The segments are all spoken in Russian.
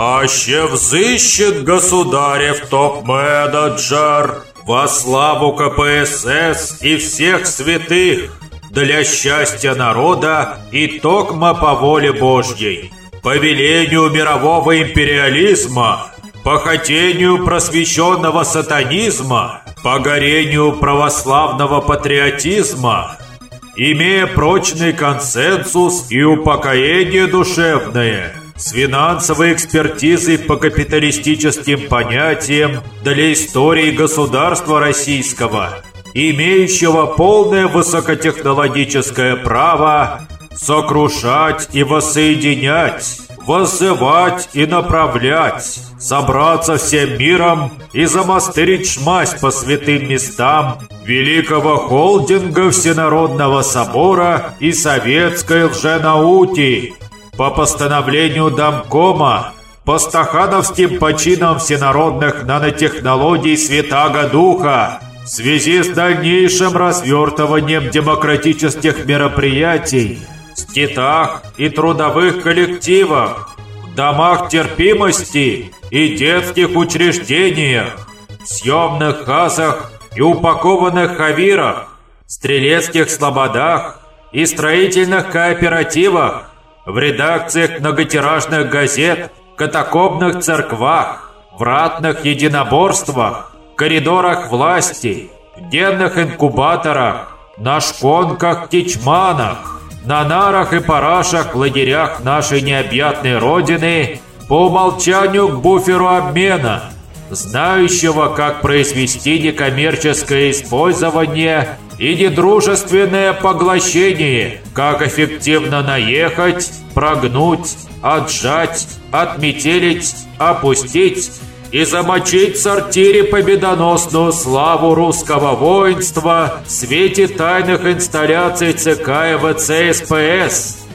Аще взыщет государев топ-менеджер во славу КПСС и всех святых для счастья народа и токма по воле Божьей, по велению мирового империализма, по хотению просвещенного сатанизма, по горению православного патриотизма, имея прочный консенсус и упокоение душевное – с финансовой экспертизой по капиталистическим понятиям для истории государства российского, имеющего полное высокотехнологическое право сокрушать и воссоединять, вызывать и направлять, собраться всем миром и замастырить шмась по святым местам великого холдинга Всенародного собора и советской лженауки, по постановлению Домкома, по стахановским починам всенародных нанотехнологий Святаго Духа, в связи с дальнейшим развертыванием демократических мероприятий, в скитах и трудовых коллективах, в домах терпимости и детских учреждениях, в съемных хазах и упакованных хавирах, стрелецких слободах и строительных кооперативах, в редакциях многотиражных газет, катакомных церквах, в ратных единоборствах, коридорах власти, денных инкубаторах, на шконках кичманах, на нарах и парашах в лагерях нашей необъятной Родины по умолчанию к буферу обмена, знающего, как произвести некоммерческое использование и недружественное поглощение, как эффективно наехать, прогнуть, отжать, отметелить, опустить и замочить в сортире победоносную славу русского воинства в свете тайных инсталляций ЦК и ВЦ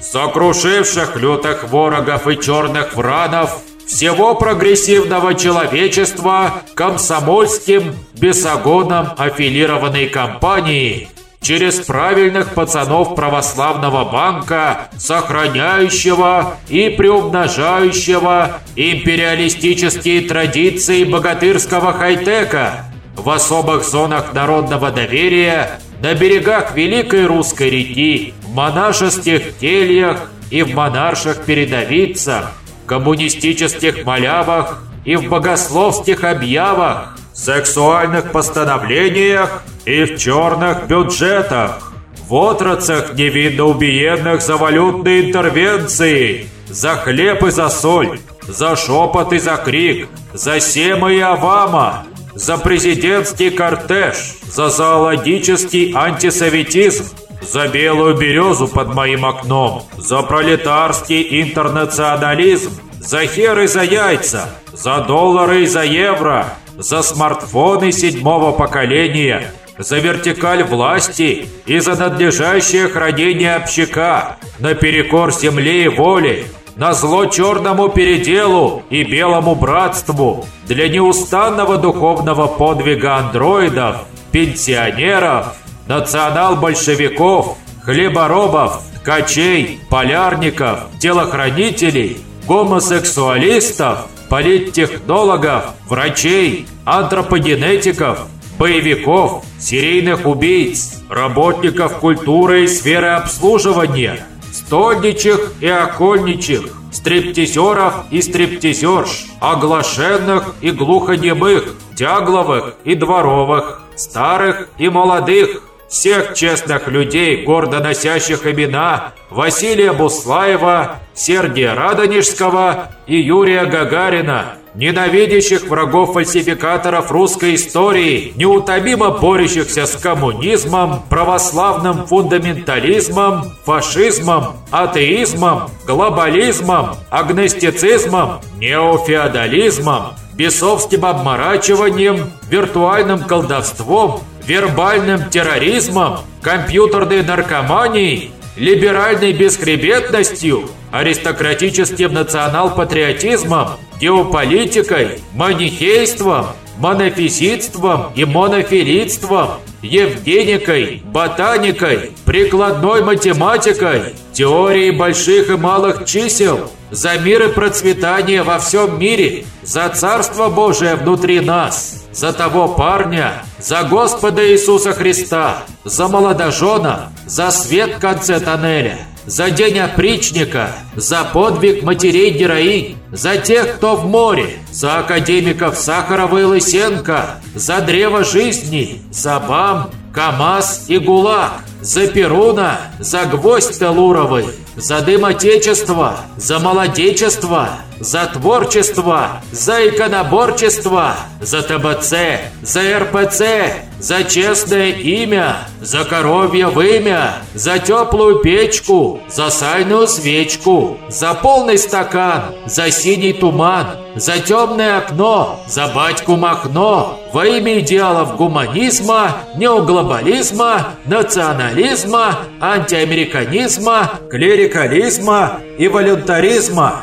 сокрушивших лютых ворогов и черных вранов всего прогрессивного человечества комсомольским бесогоном аффилированной компании через правильных пацанов православного банка, сохраняющего и приумножающего империалистические традиции богатырского хай-тека в особых зонах народного доверия на берегах Великой Русской реки, в монашеских кельях и в монарших передовицах, коммунистических малявах и в богословских объявах, сексуальных постановлениях и в черных бюджетах, в отрацах невинно убиенных за валютные интервенции, за хлеб и за соль, за шепот и за крик, за Сема и Авама, за президентский кортеж, за зоологический антисоветизм, за белую березу под моим окном, за пролетарский интернационализм, за хер и за яйца, за доллары и за евро, за смартфоны седьмого поколения, за вертикаль власти и за надлежащее хранение общака, наперекор земле и воле, на зло черному переделу и белому братству, для неустанного духовного подвига андроидов, пенсионеров, национал-большевиков, хлеборобов, ткачей, полярников, телохранителей, гомосексуалистов, политтехнологов, врачей, антропогенетиков, боевиков, серийных убийц, работников культуры и сферы обслуживания, стольничих и окольничих, стриптизеров и стриптизерш, оглашенных и глухонемых, тягловых и дворовых, старых и молодых, всех честных людей, гордо носящих имена Василия Буслаева, Сергия Радонежского и Юрия Гагарина, ненавидящих врагов фальсификаторов русской истории, неутомимо борющихся с коммунизмом, православным фундаментализмом, фашизмом, атеизмом, глобализмом, агностицизмом, неофеодализмом, бесовским обморачиванием, виртуальным колдовством, вербальным терроризмом, компьютерной наркоманией, либеральной бесхребетностью, аристократическим национал-патриотизмом, геополитикой, манихейством, монофизитством и монофилитством, евгеникой, ботаникой, прикладной математикой, теорией больших и малых чисел, за мир и процветание во всем мире, за Царство Божие внутри нас, за того парня, за Господа Иисуса Христа, за молодожена, за свет в конце тоннеля, за день опричника, за подвиг матерей-героинь, за тех, кто в море, за академиков Сахарова и Лысенко, за древо жизни, за БАМ, КамАЗ и ГУЛАГ, за Перуна, за гвоздь Телуровый, за дым Отечества, за молодечество, за творчество, за иконоборчество, за ТБЦ, за РПЦ, за честное имя, за коровье вымя, за теплую печку, за сальную свечку, за полный стакан, за синий туман, за темное окно, за батьку Махно, во имя идеалов гуманизма, неоглобализма, национализма, антиамериканизма, клерикализма и волюнтаризма,